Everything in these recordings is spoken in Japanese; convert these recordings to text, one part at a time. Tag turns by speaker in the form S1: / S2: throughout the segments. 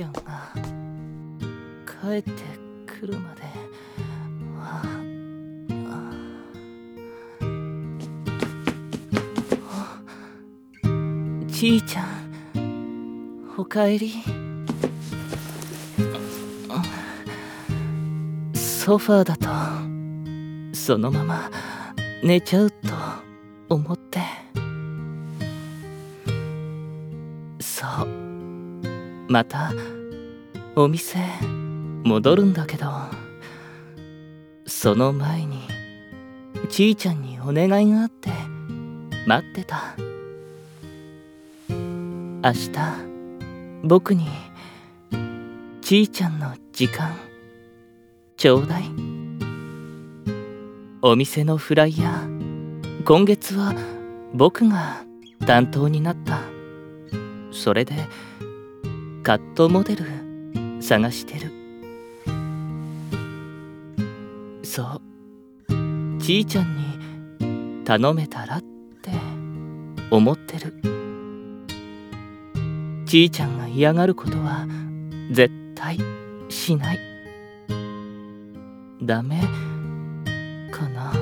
S1: ちゃん。が帰ってくるまで。はちいちゃん。おかえりソファーだと。そのまま。寝ちゃうと。思って。そう。またお店戻るんだけどその前にちいちゃんにお願いがあって待ってた。明日僕にちいちゃんの時間ちょうだい。お店のフライヤー今月は僕が担当になった。それでカットモデル。探してる。そう。ちいちゃんに頼めたらって。思ってる。ちいちゃんが嫌がることは絶対しない。ダメ。かな。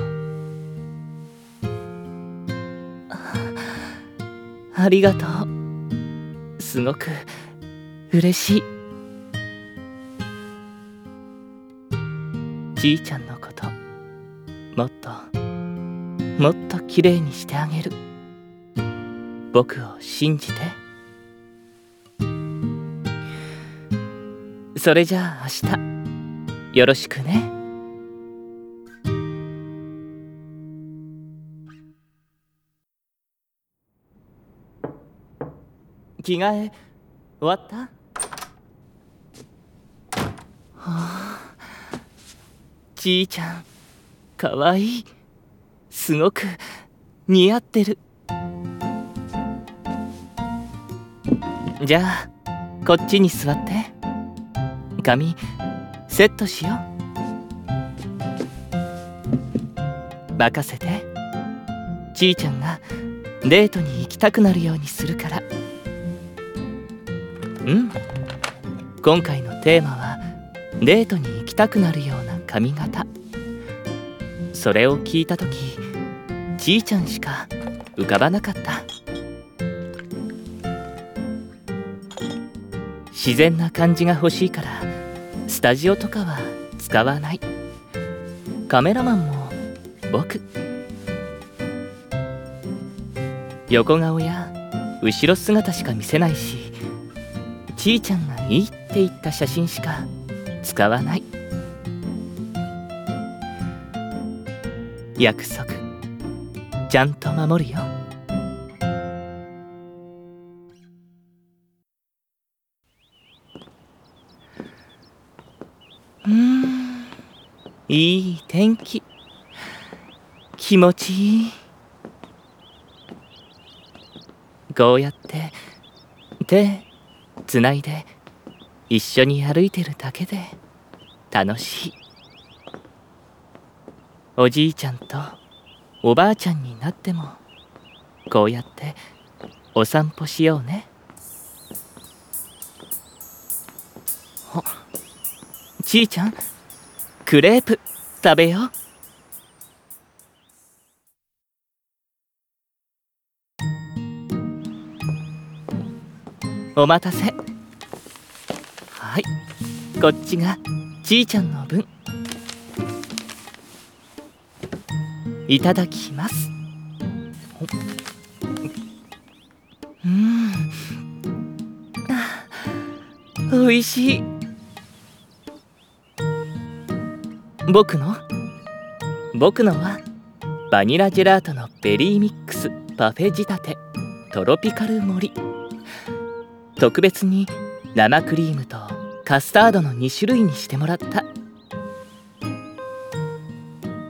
S1: ありがとう。すごく。嬉しい。じいちゃんのこともっともっときれいにしてあげる。僕を信じて。それじゃあ明日よろしくね。着替え終わった？はあ。じいちゃんかわいい。すごく似合ってる。じゃあこっちに座って。髪セットしよう。任せて。じいちゃんがデートに行きたくなるようにするから。うん。今回のテーマはデートに行きたくなるような髪型。それを聞いた時ちいちゃんしか浮かばなかった。自然な感じが欲しいからスタジオとかは使わない。カメラマンも僕。横顔や後ろ姿しか見せないしちいちゃんがいいって言った写真しか使わない。約束。ちゃんと守るよ。うん。いい天気。気持ちいい。こうやって手つないで。一緒に歩いてるだけで楽しい。おじいちゃんとおばあちゃんになってもこうやってお散歩しようね。あちいちゃんクレープ食べよう。お待たせ。はい。こっちがちいちゃんの分。いただきます。うん。おいしい。僕の？僕のはバニラジェラートのベリーミックスパフェ仕立てトロピカル森特別に生クリームとカスタードの2種類にしてもらった。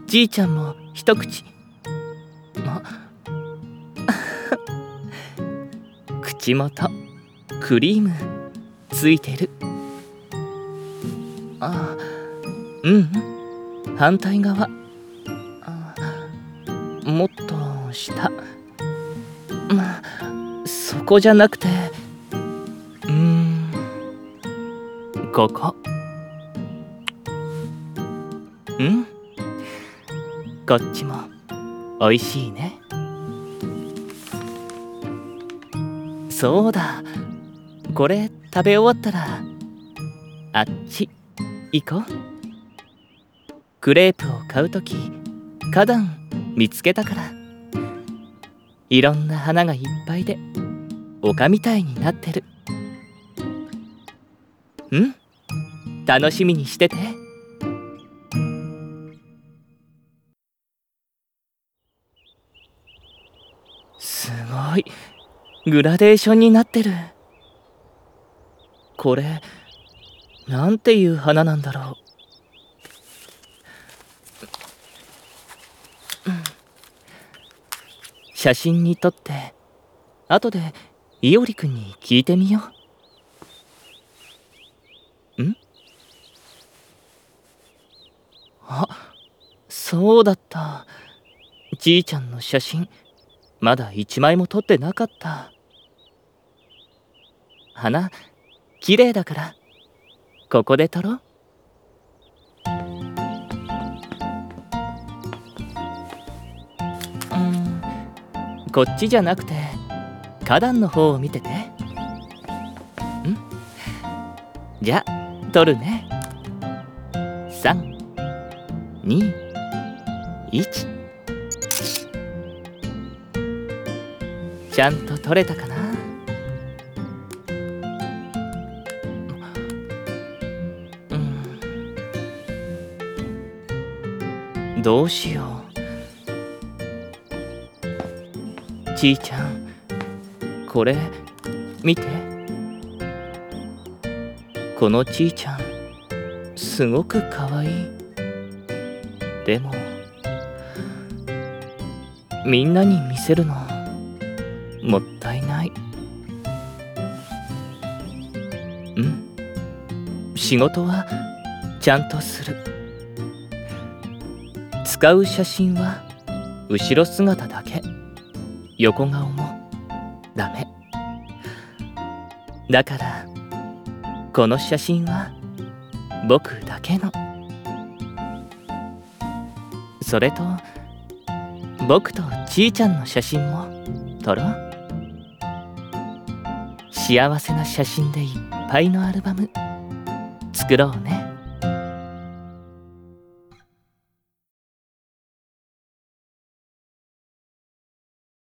S1: じいちゃんも一口。あ 口元クリームついてる。あうん反対側。あもっと下。まそこじゃなくて。ここうん？こっちもおいしいね。そうだ。これ食べ終わったらあっち行こう。クレープを買うとき花壇見つけたから。いろんな花がいっぱいで丘みたいになってる。うん？楽しみにしてて。すごい。グラデーションになってる。これなんていう花なんだろう。写真に撮って後でいおりくんに聞いてみよう。ん？あそうだった。じいちゃんの写真まだ一枚も撮ってなかった。花綺麗だから。ここで撮ろう。ん。こっちじゃなくて花壇の方を見てて。ん。じゃ撮るね。321ち？ゃんと撮れたかな？うん。どうしよう。ちいちゃんこれ見て。このちいちゃんすごくかわいい。でもみんなに見せるのもったいない。うん？仕事はちゃんとする。使う写真は後ろ姿だけ。横顔もダメ。だからこの写真は僕だけの。それと僕とちーちゃんの写真も撮ろう。幸せな写真でいっぱいのアルバム作ろうね。